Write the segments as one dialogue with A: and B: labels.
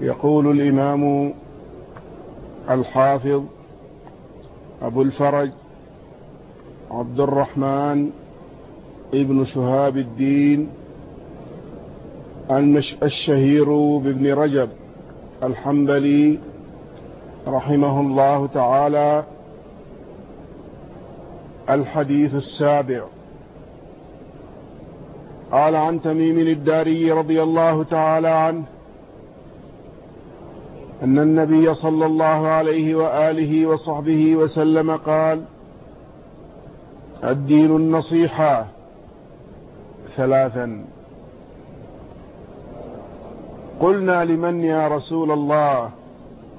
A: يقول الإمام الحافظ أبو الفرج عبد الرحمن ابن شهاب الدين الشهير بابن رجب الحنبلي رحمه الله تعالى الحديث السابع. قال عن تميم الداري رضي الله تعالى عنه أن النبي صلى الله عليه وآله وصحبه وسلم قال الدين النصيحة ثلاثا. قلنا لمن يا رسول الله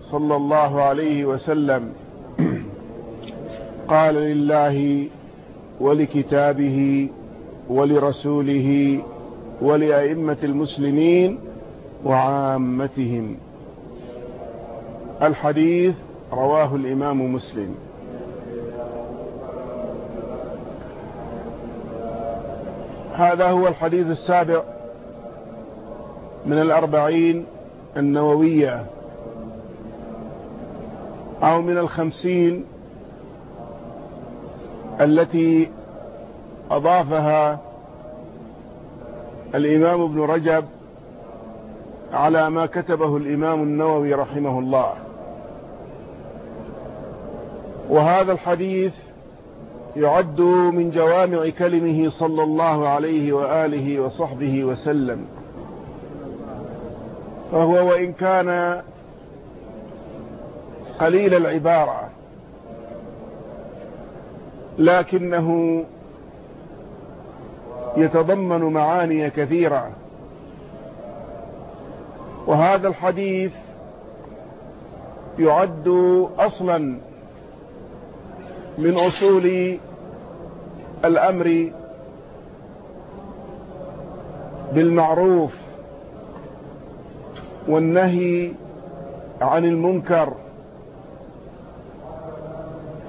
A: صلى الله عليه وسلم؟ قال لله ولكتابه ولرسوله ولأئمة المسلمين وعامتهم. الحديث رواه الإمام مسلم. هذا هو الحديث السابع من الأربعين النووية أو من الخمسين التي أضافها الإمام ابن رجب على ما كتبه الإمام النووي رحمه الله. وهذا الحديث يعد من جوامع كلمه صلى الله عليه وآله وصحبه وسلم. فهو وإن كان قليل العبارة لكنه يتضمن معاني كثيرة. وهذا الحديث يعد أصلا من أصول الأمر بالمعروف والنهي عن المنكر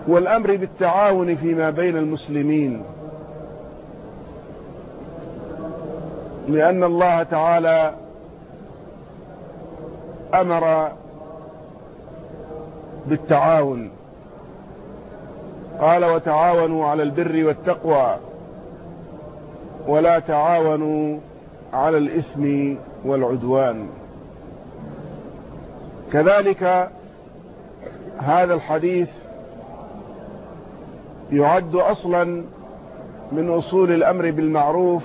A: والأمر بالتعاون فيما بين المسلمين. لأن الله تعالى أمر بالتعاون. قال وتعاونوا على البر والتقوى ولا تعاونوا على الإثم والعدوان. كذلك هذا الحديث يعد أصلا من أصول الأمر بالمعروف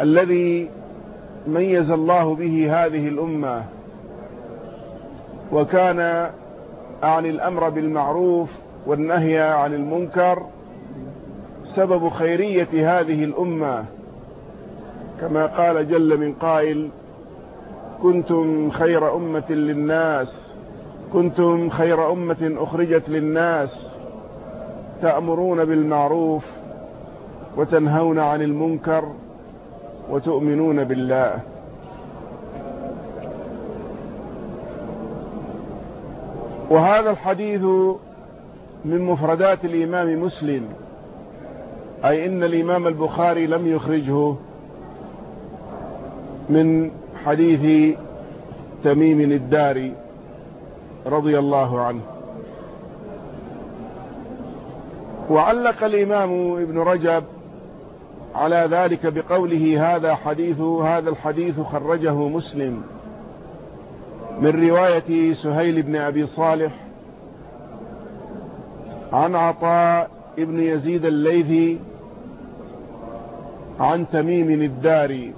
A: الذي ميز الله به هذه الأمة وكان عن الأمر بالمعروف والنهي عن المنكر سبب خيرية هذه الأمة. كما قال جل من قائل كنتم خير أمة للناس كنتم خير أمة أخرجت للناس تأمرون بالمعروف وتنهون عن المنكر وتؤمنون بالله. وهذا الحديث من مفردات الإمام مسلم. أي إن الإمام البخاري لم يخرجه من حديث تميم الداري رضي الله عنه. وعلق الإمام ابن رجب على ذلك بقوله هذا حديث هذا الحديث خرجه مسلم. من رواية سهيل بن أبي صالح عن عطاء ابن يزيد الليثي عن تميم الداري.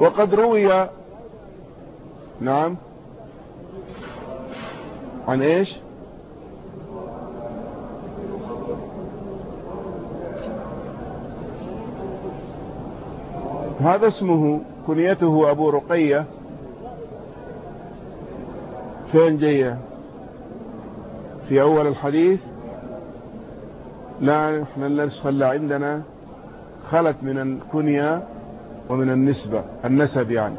A: وقد روي نعم عن إيش؟ هذا اسمه كنيته أبو رقية. فين جاية في أول الحديث. لا النسخة اللي عندنا خلت من الكنية ومن النسبة النسب يعني.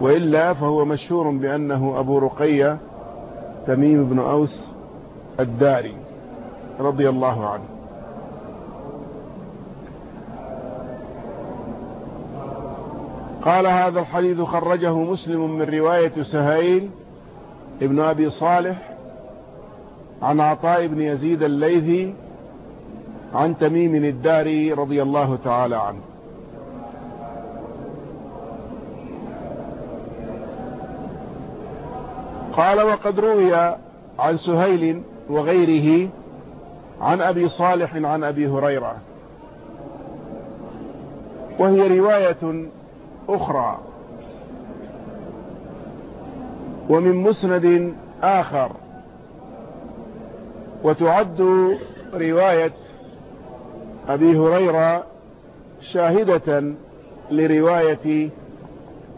A: وإلا فهو مشهور بأنه أبو رقية تميم بن أوس الداري رضي الله عنه. قال هذا الحديث خرجه مسلم من رواية سهيل ابن أبي صالح عن عطاء بن يزيد الليثي عن تميم الداري رضي الله تعالى عنه. قال وقد روي عن سهيل وغيره عن أبي صالح عن أبي هريرة وهي رواية أخرى ومن مسند آخر. وتعد رواية أبي هريرة شاهدة لرواية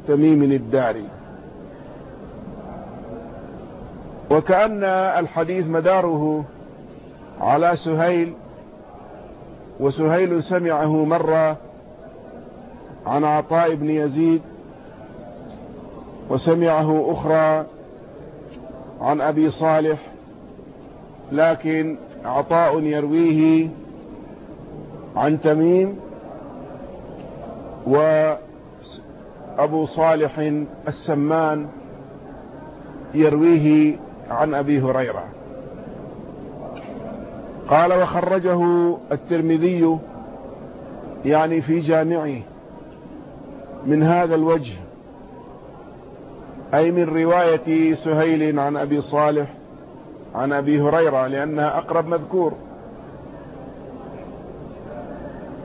A: تميم الداري. وكأن الحديث مداره على سهيل وسهيل سمعه مرة عن عطاء بن يزيد وسمعه أخرى عن أبي صالح لكن عطاء يرويه عن تميم وأبو صالح السمان يرويه عن أبي هريرة. قال وخرجه الترمذي يعني في جامعه من هذا الوجه أي من رواية سهيل عن أبي صالح عن أبي هريرة لأنها أقرب مذكور.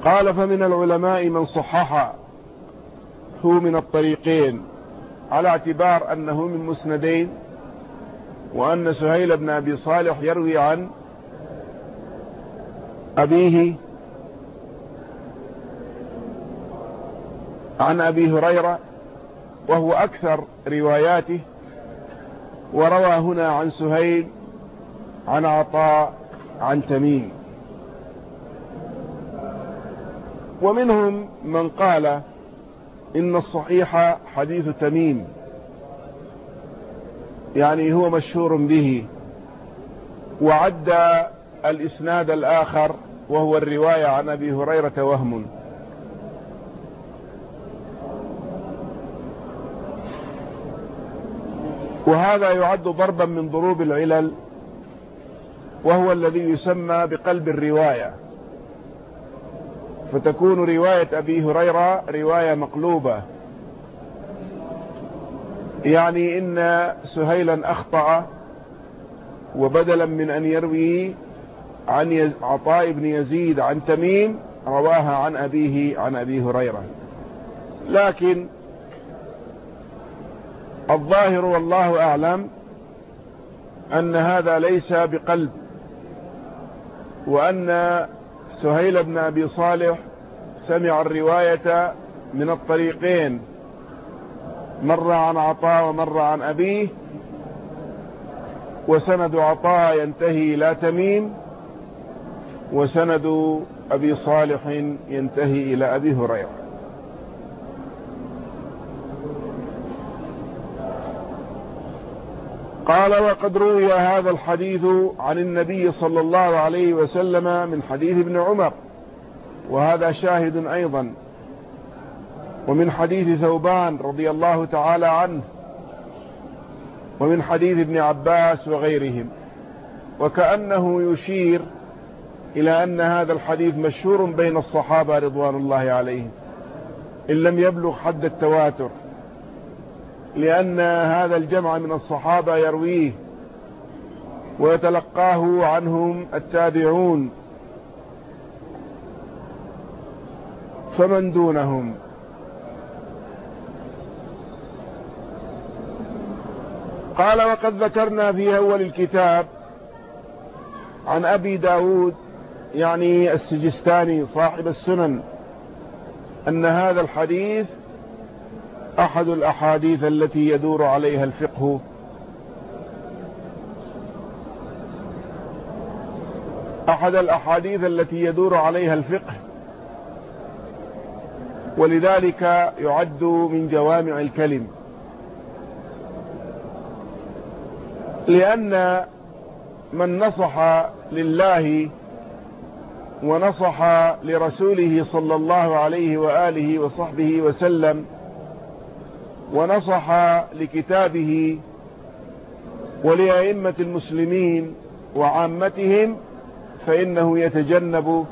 A: قال فمن العلماء من صحح هو من الطريقين على اعتبار أنه من مسندين وأن سهيل بن أبي صالح يروي عن أبيه عن أبي هريرة وهو أكثر رواياته وروى هنا عن سهيل عن عطاء عن تميم. ومنهم من قال إن الصحيح حديث تميم يعني هو مشهور به وعد الإسناد الآخر وهو الرواية عن أبي هريرة وهم. وهذا يعد ضربا من ضروب العلل وهو الذي يسمى بقلب الرواية. فتكون رواية أبي هريرة رواية مقلوبة. يعني إن سهيلا أخطأ وبدلا من أن يروي عن عطاء بن يزيد عن تميم رواها عن أبيه عن أبي هريرة. لكن الظاهر والله أعلم أن هذا ليس بقلب وأن سهيل بن أبي صالح سمع الرواية من الطريقين مر عن عطاء ومر عن أبيه وسند عطاء ينتهي إلى تميم وسند أبي صالح ينتهي إلى أبي هريرة. قال وقد روي هذا الحديث عن النبي صلى الله عليه وسلم من حديث ابن عمر وهذا شاهد أيضا. ومن حديث ثوبان رضي الله تعالى عنه ومن حديث ابن عباس وغيرهم. وكأنه يشير إلى أن هذا الحديث مشهور بين الصحابة رضوان الله عليهم إن لم يبلغ حد التواتر. لأن هذا الجمع من الصحابة يرويه ويتلقاه عنهم التابعون. فمن دونهم؟ قال وقد ذكرنا في أول الكتاب عن أبي داود يعني السجستاني صاحب السنن أن هذا الحديث أحد الأحاديث التي يدور عليها الفقه. أحد الأحاديث التي يدور عليها الفقه. ولذلك يعد من جوامع الكلم. لأن من نصح لله ونصح لرسوله صلى الله عليه وآله وصحبه وسلم ونصح لكتابه ولأئمة المسلمين وعامتهم فإنه يتجنب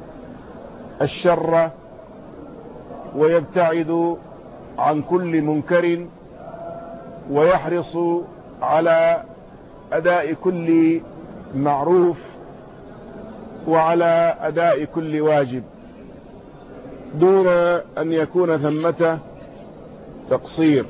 A: الشر ويبتعد عن كل منكر ويحرص على أداء كل معروف وعلى أداء كل واجب. دون أن يكون ثمة تقصير.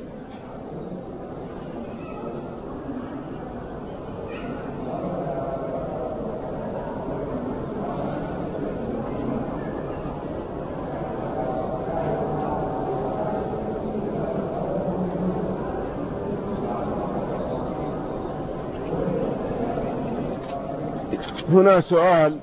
A: هنا سؤال.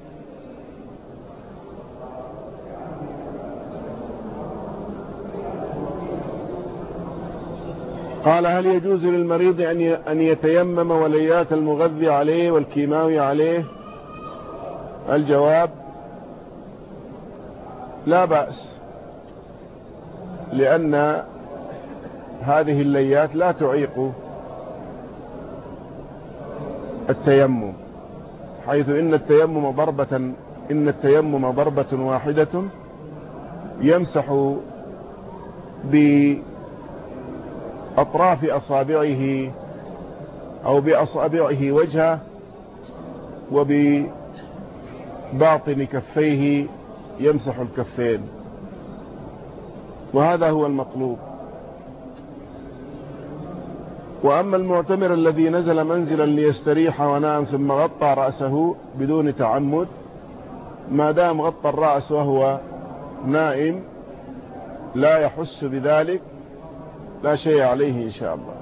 A: قال هل يجوز للمريض أن يتيمم وليات المغذي عليه والكيماوي عليه؟ الجواب لا بأس لأن هذه الليات لا تعيق التيمم. حيث إن التيمم ضربة إن التيمم ضربة واحدة يمسح بأطراف أصابعه أو بأصابعه وجهه وبباطن كفيه يمسح الكفين. وهذا هو المطلوب. وأما المعتمر الذي نزل منزلا ليستريح ونام ثم غطى رأسه بدون تعمد ما دام غطى الرأس وهو نائم لا يحس بذلك لا شيء عليه إن شاء الله.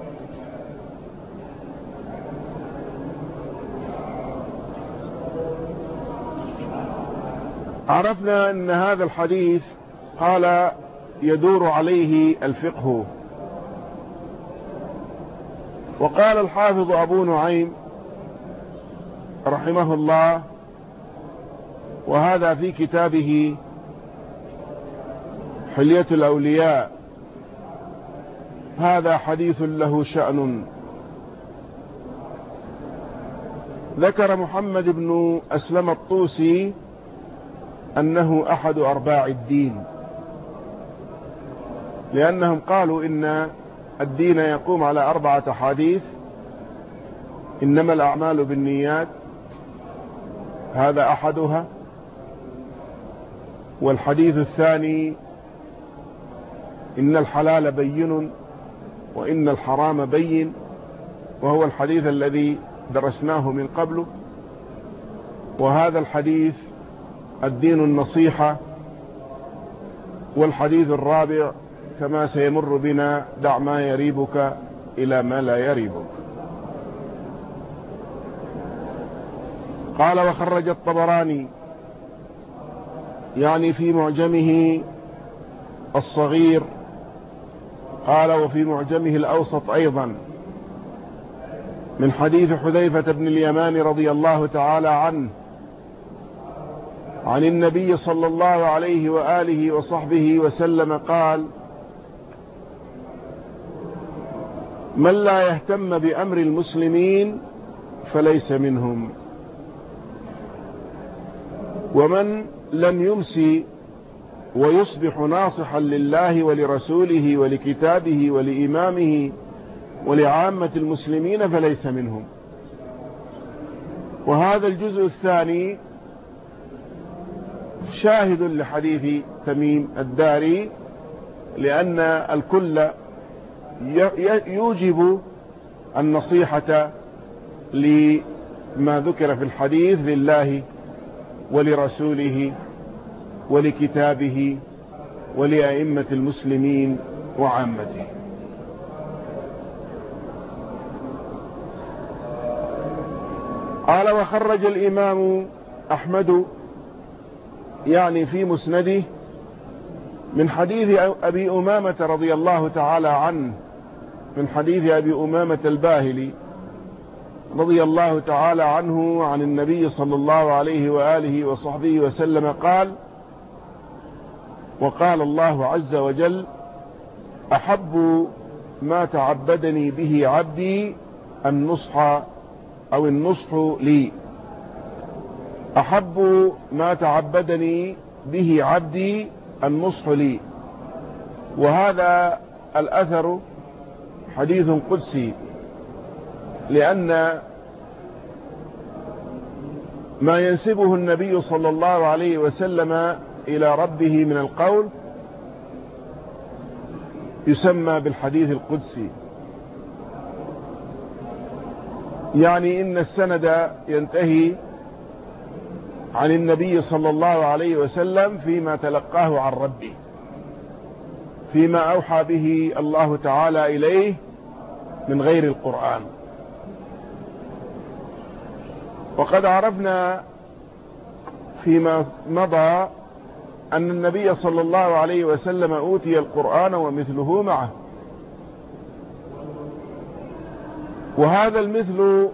A: عرفنا أن هذا الحديث قال يدور عليه الفقه. وقال الحافظ أبو نعيم رحمه الله وهذا في كتابه حلية الأولياء. هذا حديث له شأن. ذكر محمد بن أسلم الطوسي أنه أحد أرباع الدين لأنهم قالوا إن الدين يقوم على أربعة حديث. إنما الأعمال بالنيات. هذا أحدها. والحديث الثاني. إن الحلال بين وإن الحرام بين. وهو الحديث الذي درسناه من قبل. وهذا الحديث الدين النصيحة. والحديث الرابع. كما سيمر بنا دع ما يريبك إلى ما لا يريبك. قال وخرج الطبراني يعني في معجمه الصغير قال وفي معجمه الأوسط أيضا من حديث حذيفة بن اليمان رضي الله تعالى عنه عن النبي صلى الله عليه وآله وصحبه وسلم قال من لا يهتم بأمر المسلمين فليس منهم. ومن لم يمسي ويصبح ناصحا لله ولرسوله ولكتابه ولإمامه ولعامة المسلمين فليس منهم. وهذا الجزء الثاني شاهد لحديث تميم الداري لأن الكل يوجب النصيحة لما ذكر في الحديث لله ولرسوله ولكتابه ولأئمة المسلمين وعامته. قال وخرج الإمام أحمد يعني في مسنده من حديث أبي أمامة رضي الله تعالى عنه من حديث أبي أمامة الباهلي رضي الله تعالى عنه عن النبي صلى الله عليه وآله وصحبه وسلم قال وقال الله عز وجل أحب ما تعبدني به عبدي النصح أو النصح لي. أحب ما تعبدني به عبدي النصح لي. وهذا الأثر حديث قدسي لأن ما ينسبه النبي صلى الله عليه وسلم إلى ربه من القول يسمى بالحديث القدسي. يعني إن السند ينتهي عن النبي صلى الله عليه وسلم فيما تلقاه عن ربه. فيما أوحى به الله تعالى إليه من غير القرآن. وقد عرفنا فيما مضى أن النبي صلى الله عليه وسلم أوتي القرآن ومثله معه. وهذا المثل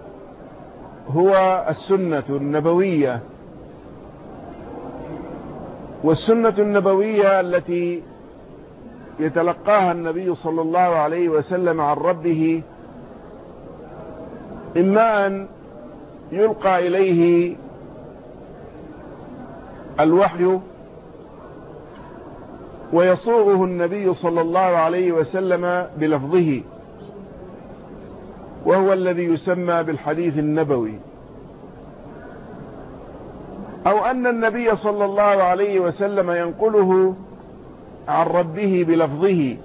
A: هو السنة النبوية. والسنة النبوية التي يتلقاها النبي صلى الله عليه وسلم عن ربه إما أن يلقى إليه الوحي ويصوغه النبي صلى الله عليه وسلم بلفظه وهو الذي يسمى بالحديث النبوي. أو أن النبي صلى الله عليه وسلم ينقله عن ربه بلفظه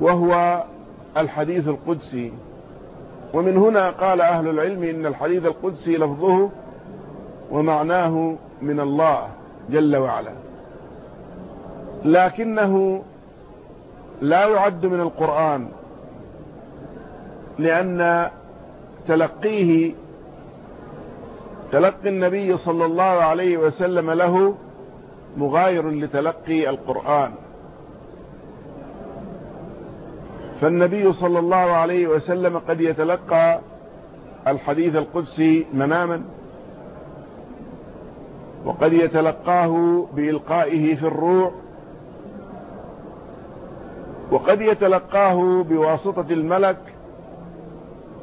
A: وهو الحديث القدسي. ومن هنا قال أهل العلم إن الحديث القدسي لفظه ومعناه من الله جل وعلا. لكنه لا يعد من القرآن لأن تلقيه تلقي النبي صلى الله عليه وسلم له مغاير لتلقي القرآن. فالنبي صلى الله عليه وسلم قد يتلقى الحديث القدسي مناما وقد يتلقاه بإلقائه في الروع وقد يتلقاه بواسطة الملك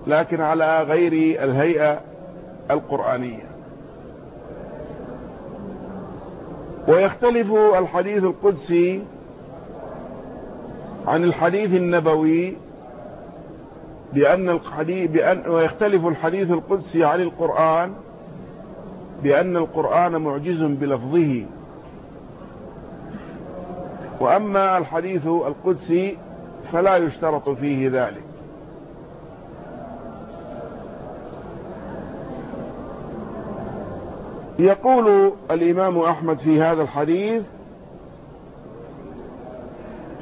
A: لكن على غير الهيئة القرآنية. ويختلف الحديث القدسي عن الحديث النبوي بأن الحديث بأن ويختلف الحديث القدسي عن القرآن بأن القرآن معجز بلفظه. وأما الحديث القدسي فلا يشترط فيه ذلك. يقول الإمام أحمد في هذا الحديث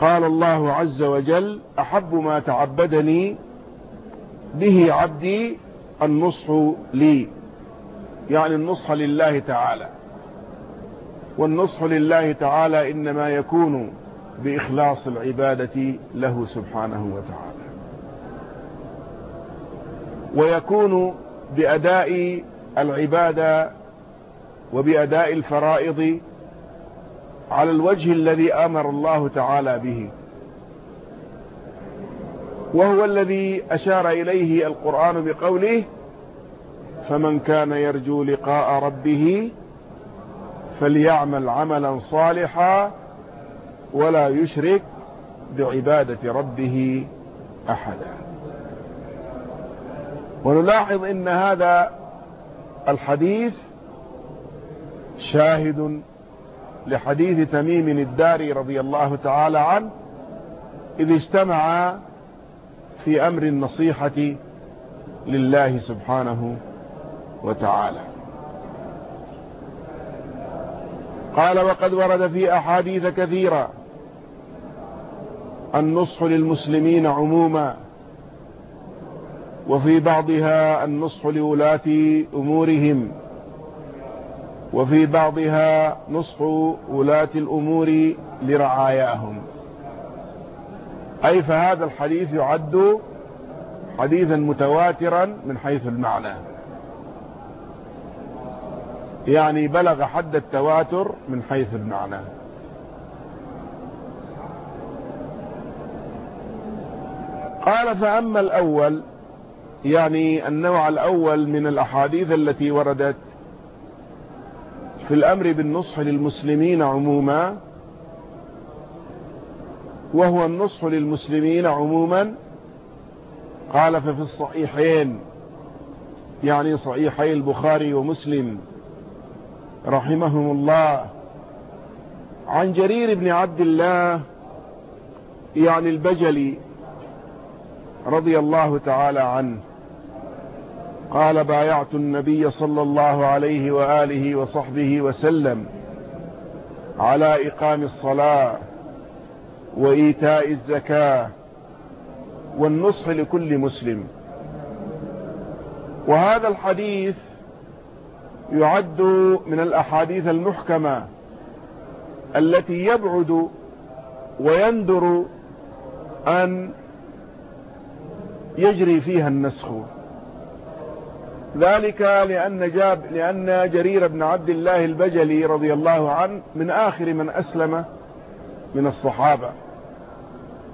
A: قال الله عز وجل أحب ما تعبدني به عبدي النصح لي يعني النصح لله تعالى. والنصح لله تعالى إنما يكون بإخلاص العبادة له سبحانه وتعالى. ويكون بأداء العبادة وبأداء الفرائض على الوجه الذي أمر الله تعالى به. وهو الذي أشار إليه القرآن بقوله فمن كان يرجو لقاء ربه فليعمل عملا صالحا ولا يشرك بعبادة ربه أحدا. ونلاحظ إن هذا الحديث شاهد لحديث تميم الداري رضي الله تعالى عنه إذ اجتمع في أمر النصيحة لله سبحانه وتعالى. قال وقد ورد في أحاديث كثيرة النصح للمسلمين عموما وفي بعضها النصح لولاة أمورهم وفي بعضها نصح ولاة الأمور لرعاياهم. أي فهذا الحديث يعد حديثا متواترا من حيث المعنى. يعني بلغ حد التواتر من حيث المعنى. قال فأما الأول يعني النوع الأول من الأحاديث التي وردت في الأمر بالنصح للمسلمين عموما وهو النصح للمسلمين عموما قال ففي الصحيحين يعني صحيحي البخاري ومسلم رحمهم الله عن جرير بن عبد الله يعني البجلي رضي الله تعالى عنه. قال بايعت النبي صلى الله عليه وآله وصحبه وسلم على إقام الصلاة وإيتاء الزكاة والنصح لكل مسلم. وهذا الحديث يعد من الأحاديث المحكمة التي يبعد ويندر أن يجري فيها النسخ. ذلك لأن, جاب لأن جرير بن عبد الله البجلي رضي الله عنه من آخر من أسلم من الصحابة.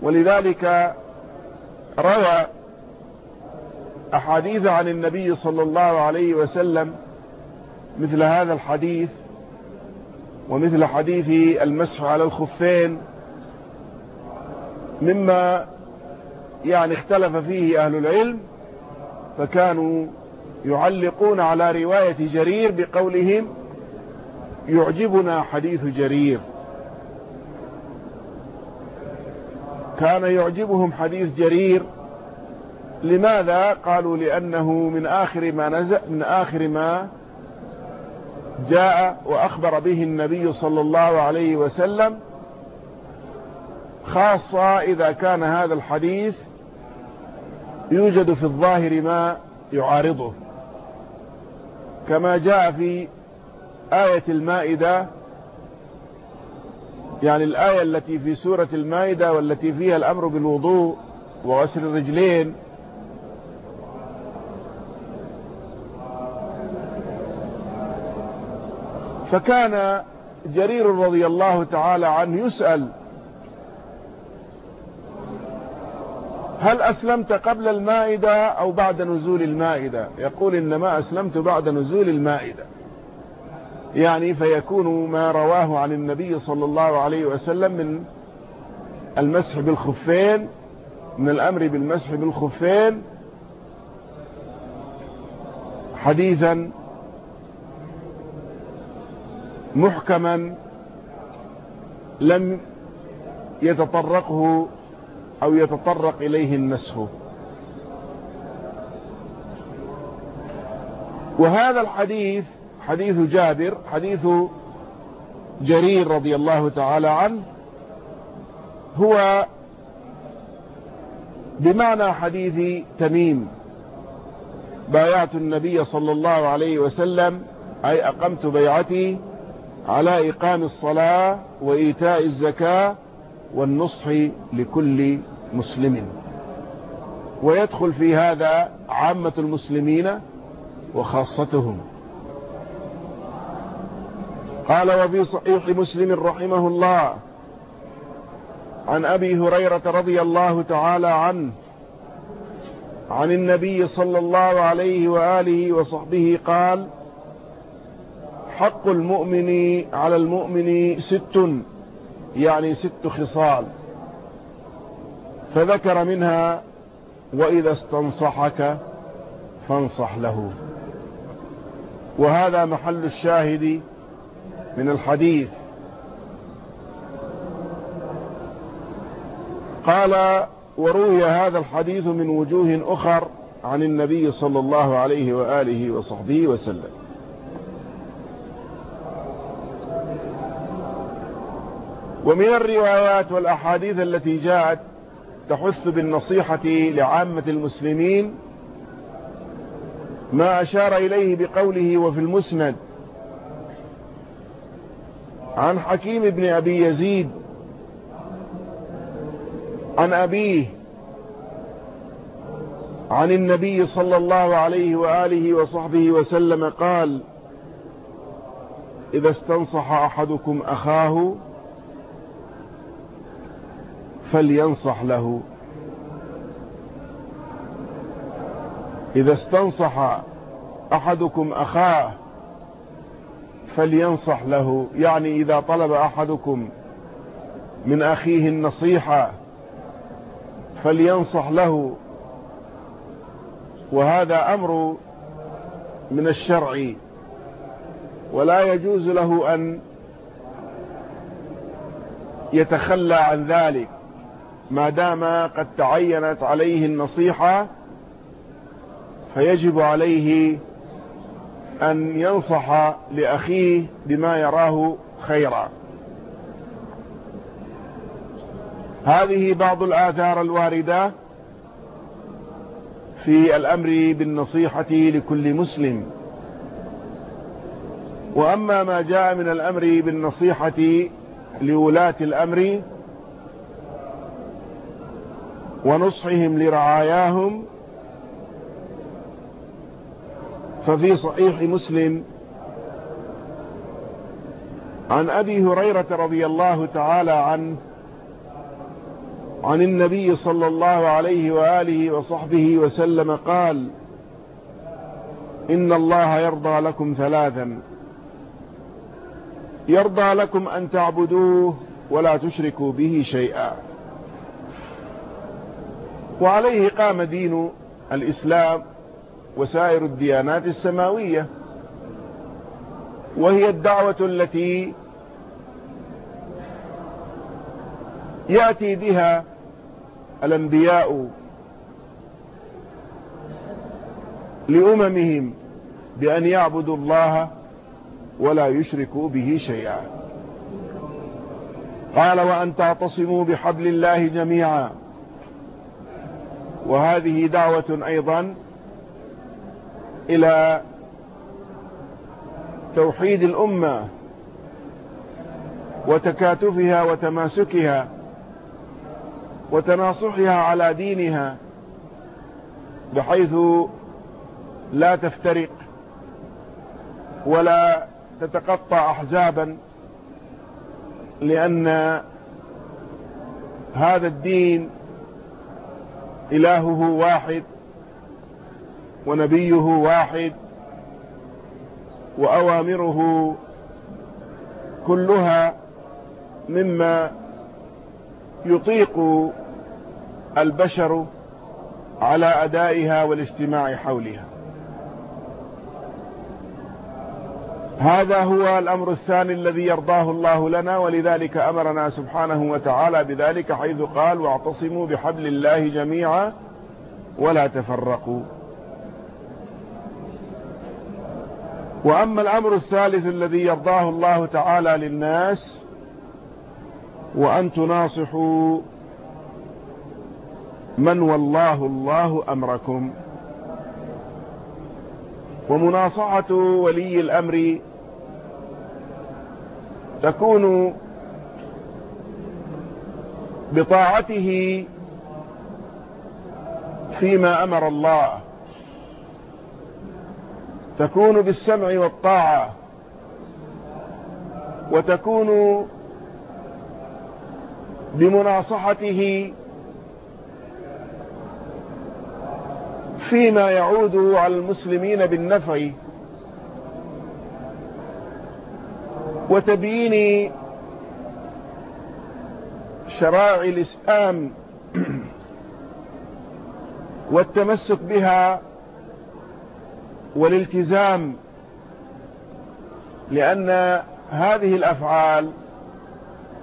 A: ولذلك روى أحاديث عن النبي صلى الله عليه وسلم مثل هذا الحديث ومثل حديث المسح على الخفين مما يعني اختلف فيه أهل العلم فكانوا يعلقون على رواية جرير بقولهم يعجبنا حديث جرير. كان يعجبهم حديث جرير. لماذا؟ قالوا لأنه من آخر ما نزل من آخر ما جاء وأخبر به النبي صلى الله عليه وسلم خاصة إذا كان هذا الحديث يوجد في الظاهر ما يعارضه. كما جاء في آية المائدة يعني الآية التي في سورة المائدة والتي فيها الأمر بالوضوء وغسل الرجلين. فكان جرير رضي الله تعالى عنه يسأل هل أسلمت قبل المائدة أو بعد نزول المائدة؟ يقول إنما أسلمت بعد نزول المائدة. يعني فيكون ما رواه عن النبي صلى الله عليه وسلم من المسح بالخفين من الأمر بالمسح بالخفين حديثا محكما لم يتطرقه أو يتطرق إليه النسخ. وهذا الحديث حديث جابر حديث جرير رضي الله تعالى عنه هو بمعنى حديث تميم. بايعت النبي صلى الله عليه وسلم أي أقمت بيعتي على إقام الصلاة وإيتاء الزكاة والنصح لكل مسلم. ويدخل في هذا عامة المسلمين وخاصتهم. قال وفي صحيح مسلم رحمه الله عن أبي هريرة رضي الله تعالى عنه عن النبي صلى الله عليه وآله وصحبه قال حق المؤمن على المؤمن ست يعني ست خصال. فذكر منها وإذا استنصحك فانصح له. وهذا محل الشاهد من الحديث. قال وروي هذا الحديث من وجوه أخر عن النبي صلى الله عليه وآله وصحبه وسلم. ومن الروايات والأحاديث التي جاءت تحث بالنصيحة لعامة المسلمين ما أشار إليه بقوله وفي المسند. عن حكيم بن أبي يزيد عن أبيه عن النبي صلى الله عليه وآله وصحبه وسلم قال إذا استنصح أحدكم أخاه فلينصح له. إذا استنصح أحدكم أخاه فلينصح له. يعني إذا طلب أحدكم من أخيه النصيحة فلينصح له. وهذا أمر من الشرع. ولا يجوز له أن يتخلى عن ذلك. ما دام قد تعينت عليه النصيحة فيجب عليه أن ينصح لأخيه بما يراه خيرا. هذه بعض الآثار الواردة في الأمر بالنصيحة لكل مسلم. وأما ما جاء من الأمر بالنصيحة لولاة الأمر ونصحهم لرعاياهم ففي صحيح مسلم عن أبي هريرة رضي الله تعالى عنه عن النبي صلى الله عليه وآله وصحبه وسلم قال إن الله يرضى لكم ثلاثا يرضى لكم أن تعبدوه ولا تشركوا به شيئا. وعليه قام دين الإسلام وسائر الديانات السماوية وهي الدعوة التي يأتي بها الأنبياء لأممهم بأن يعبدوا الله ولا يشركوا به شيئا. قال وأن تعتصموا بحبل الله جميعا. وهذه دعوة أيضا إلى توحيد الأمة وتكاتفها وتماسكها وتناصحها على دينها بحيث لا تفترق ولا تتقطع أحزابا لأن هذا الدين إلهه واحد ونبيه واحد وأوامره كلها مما يطيق البشر على أدائها والاجتماع حولها. هذا هو الأمر الثاني الذي يرضاه الله لنا ولذلك أمرنا سبحانه وتعالى بذلك حيث قال واعتصموا بحبل الله جميعا ولا تفرقوا. وأما الأمر الثالث الذي يرضاه الله تعالى للناس وأن تناصحوا من والله الله أمركم. ومناصحة ولي الأمر تكون بطاعته فيما أمر الله. تكون بالسمع والطاعة. وتكون بمناصحته فيما يعود على المسلمين بالنفع. وتبيين شرائع الإسلام والتمسك بها والالتزام لأن هذه الأفعال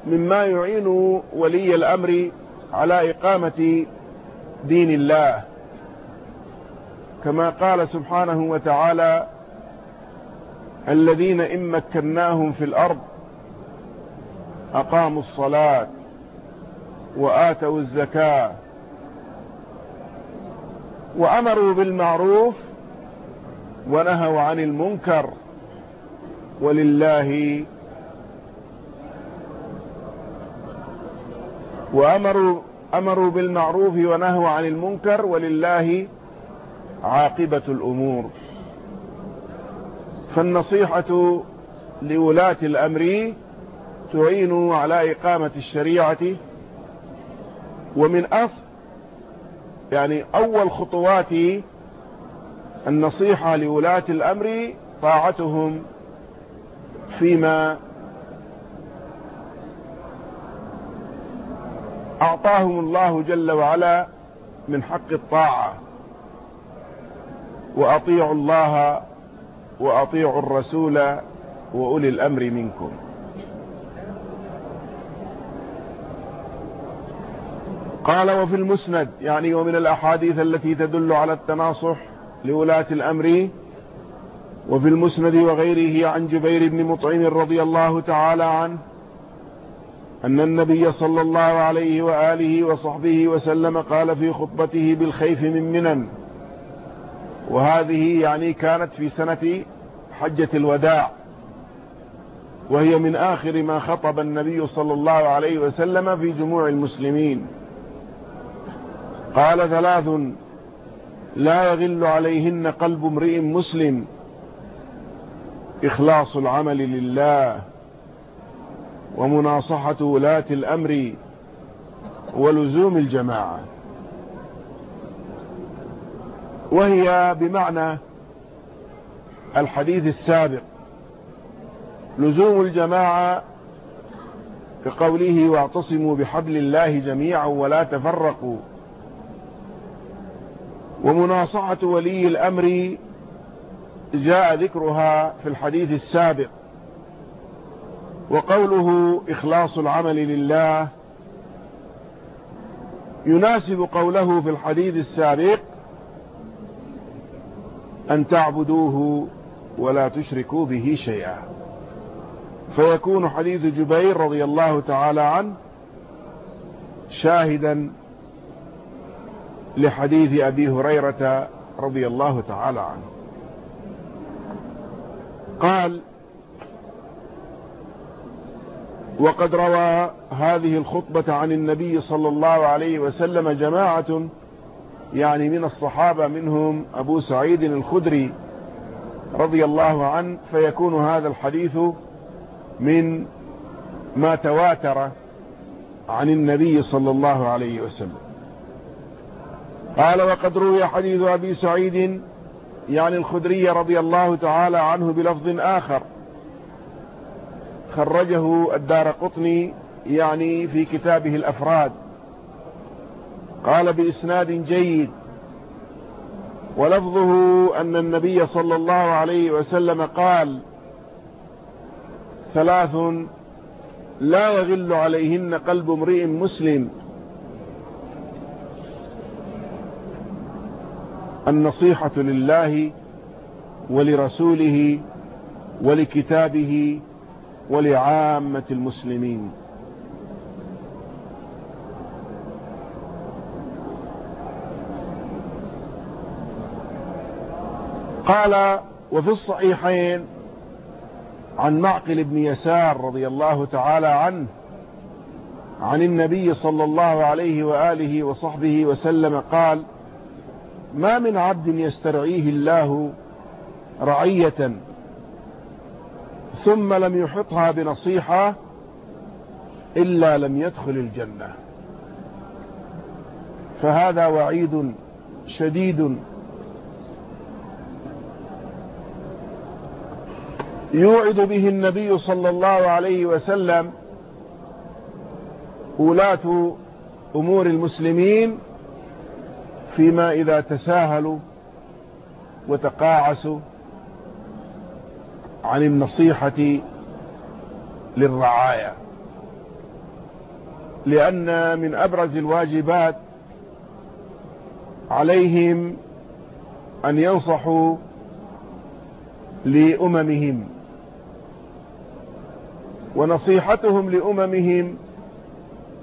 A: مما يعين ولي الأمر على إقامة دين الله. كما قال سبحانه وتعالى الذين إن مكناهم في الأرض أقاموا الصلاة وآتوا الزكاة وأمروا بالمعروف ونهوا عن المنكر ولله وأمروا أمروا بالمعروف ونهوا عن المنكر ولله عاقبة الأمور فالنصيحة لولاة الأمر تعين على إقامة الشريعة ومن أصل يعني أول خطوات النصيحة لولاة الأمر طاعتهم فيما أعطاهم الله جل وعلا من حق الطاعة وأطيعوا الله وأطيعوا الرسول وأولي الأمر منكم. قال وفي المسند يعني ومن الأحاديث التي تدل على التناصح لولاة الأمر وفي المسند وغيره عن جبير بن مطعم رضي الله تعالى عنه أن النبي صلى الله عليه وآله وصحبه وسلم قال في خطبته بالخيف من منن وهذه يعني كانت في سنة حجة الوداع وهي من آخر ما خطب النبي صلى الله عليه وسلم في جموع المسلمين. قال ثلاث لا يغل عليهن قلب امرئ مسلم. إخلاص العمل لله ومناصحة ولاة الأمر ولزوم الجماعة. وهي بمعنى الحديث السابق. لزوم الجماعة كقوله واعتصموا بحبل الله جميعا ولا تفرقوا. ومناصحة ولي الأمر جاء ذكرها في الحديث السابق. وقوله إخلاص العمل لله يناسب قوله في الحديث السابق أن تعبدوه ولا تشركوا به شيئا. فيكون حديث جبير رضي الله تعالى عنه شاهدا لحديث أبي هريرة رضي الله تعالى عنه. قال وقد روى هذه الخطبة عن النبي صلى الله عليه وسلم جماعة يعني من الصحابة منهم أبو سعيد الخدري رضي الله عنه فيكون هذا الحديث من ما تواتر عن النبي صلى الله عليه وسلم. قال وقد روي حديث أبي سعيد يعني الخدري رضي الله تعالى عنه بلفظ آخر. خرجه الدار قطني يعني في كتابه الأفراد. قال بإسناد جيد ولفظه أن النبي صلى الله عليه وسلم قال ثلاث لا يغل عليهن قلب امرئ مسلم. النصيحة لله ولرسوله ولكتابه ولعامة المسلمين. قال وفي الصحيحين عن معقل بن يسار رضي الله تعالى عنه عن النبي صلى الله عليه وآله وصحبه وسلم قال ما من عبد يسترعيه الله رعية ثم لم يحطها بنصيحة إلا لم يدخل الجنة. فهذا وعيد شديد يوعد به النبي صلى الله عليه وسلم ولاة أمور المسلمين فيما إذا تساهلوا وتقاعسوا عن النصيحة للرعاية. لأن من أبرز الواجبات عليهم أن ينصحوا لأممهم. ونصيحتهم لأممهم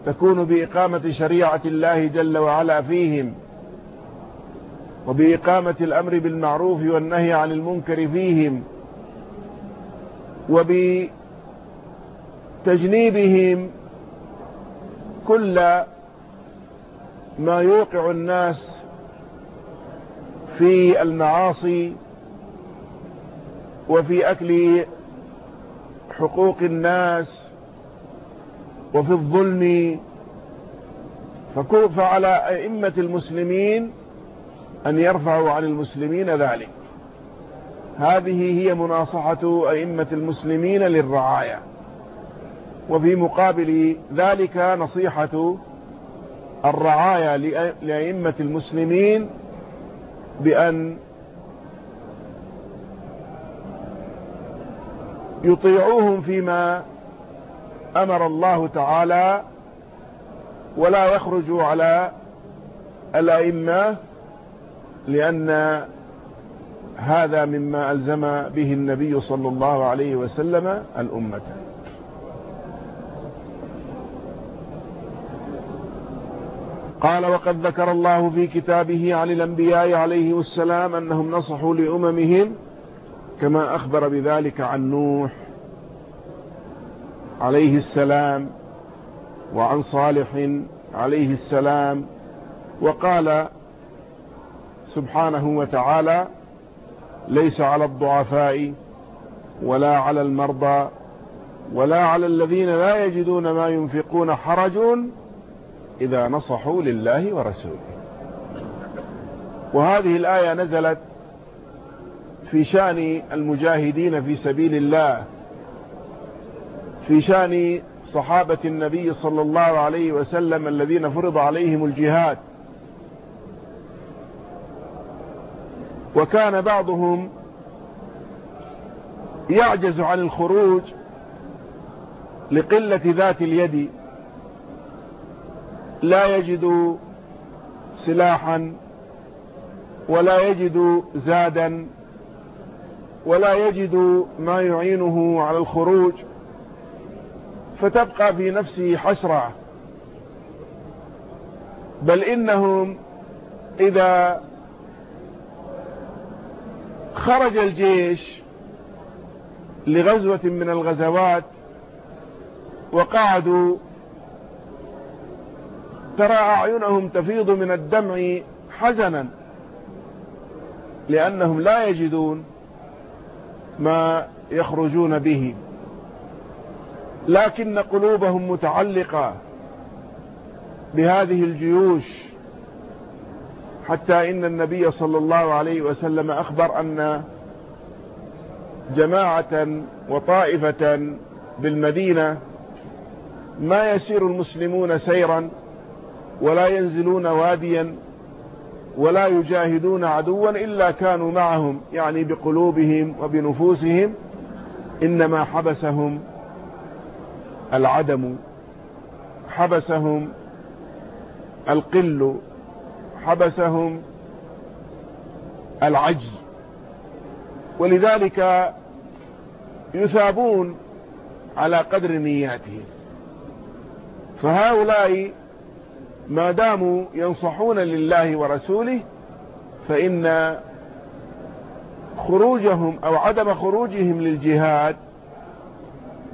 A: تكون بإقامة شريعة الله جل وعلا فيهم وبإقامة الأمر بالمعروف والنهي عن المنكر فيهم وبتجنيبهم كل ما يوقع الناس في المعاصي وفي أكل حقوق الناس وفي الظلم فعلى أئمة المسلمين أن يرفعوا عن المسلمين ذلك. هذه هي مناصحة أئمة المسلمين للرعاية. وفي مقابل ذلك نصيحة الرعاية لأئمة المسلمين بأن يطيعوهم فيما أمر الله تعالى ولا يخرجوا على الأئمة لأن هذا مما ألزم به النبي صلى الله عليه وسلم الأمة. قال وقد ذكر الله في كتابه عن الأنبياء عليه السلام أنهم نصحوا لأممهم كما أخبر بذلك عن نوح عليه السلام وعن صالح عليه السلام وقال سبحانه وتعالى ليس على الضعفاء ولا على المرضى ولا على الذين لا يجدون ما ينفقون حرج إذا نصحوا لله ورسوله. وهذه الآية نزلت في شأن المجاهدين في سبيل الله في شأن صحابة النبي صلى الله عليه وسلم الذين فرض عليهم الجهاد. وكان بعضهم يعجز عن الخروج لقلة ذات اليد لا يجد سلاحا ولا يجد زادا ولا يجد ما يعينه على الخروج فتبقى في نفسه حسرة. بل إنهم إذا خرج الجيش لغزوة من الغزوات وقعدوا ترى أعينهم تفيض من الدمع حزنا لأنهم لا يجدون ما يخرجون به. لكن قلوبهم متعلقة بهذه الجيوش. حتى إن النبي صلى الله عليه وسلم أخبر أن جماعة وطائفة بالمدينة ما يسير المسلمون سيرا ولا ينزلون واديا ولا يجاهدون عدوا إلا كانوا معهم يعني بقلوبهم وبنفوسهم. إنما حبسهم العدم حبسهم القل حبسهم العجز. ولذلك يثابون على قدر نياتهم. فهؤلاء ما داموا ينصحون لله ورسوله فإن خروجهم أو عدم خروجهم للجهاد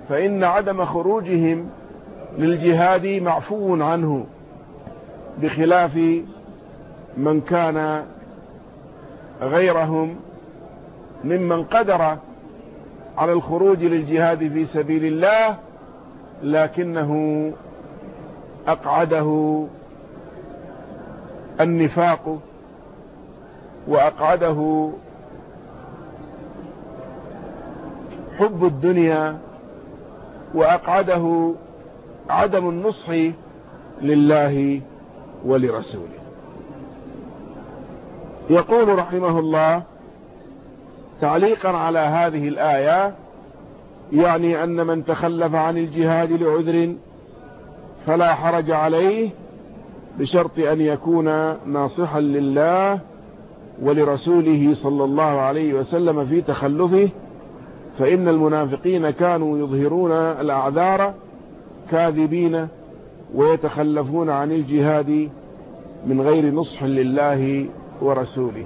A: فإن عدم خروجهم للجهاد معفو عنه بخلاف من كان غيرهم ممن قدر على الخروج للجهاد في سبيل الله لكنه أقعده النفاق وأقعده حب الدنيا وأقعده عدم النصح لله ولرسوله. يقول رحمه الله تعليقا على هذه الآية يعني أن من تخلف عن الجهاد لعذر فلا حرج عليه بشرط أن يكون ناصحا لله ولرسوله صلى الله عليه وسلم في تخلفه فإن المنافقين كانوا يظهرون الأعذار كاذبين ويتخلفون عن الجهاد من غير نصح لله ورسوله.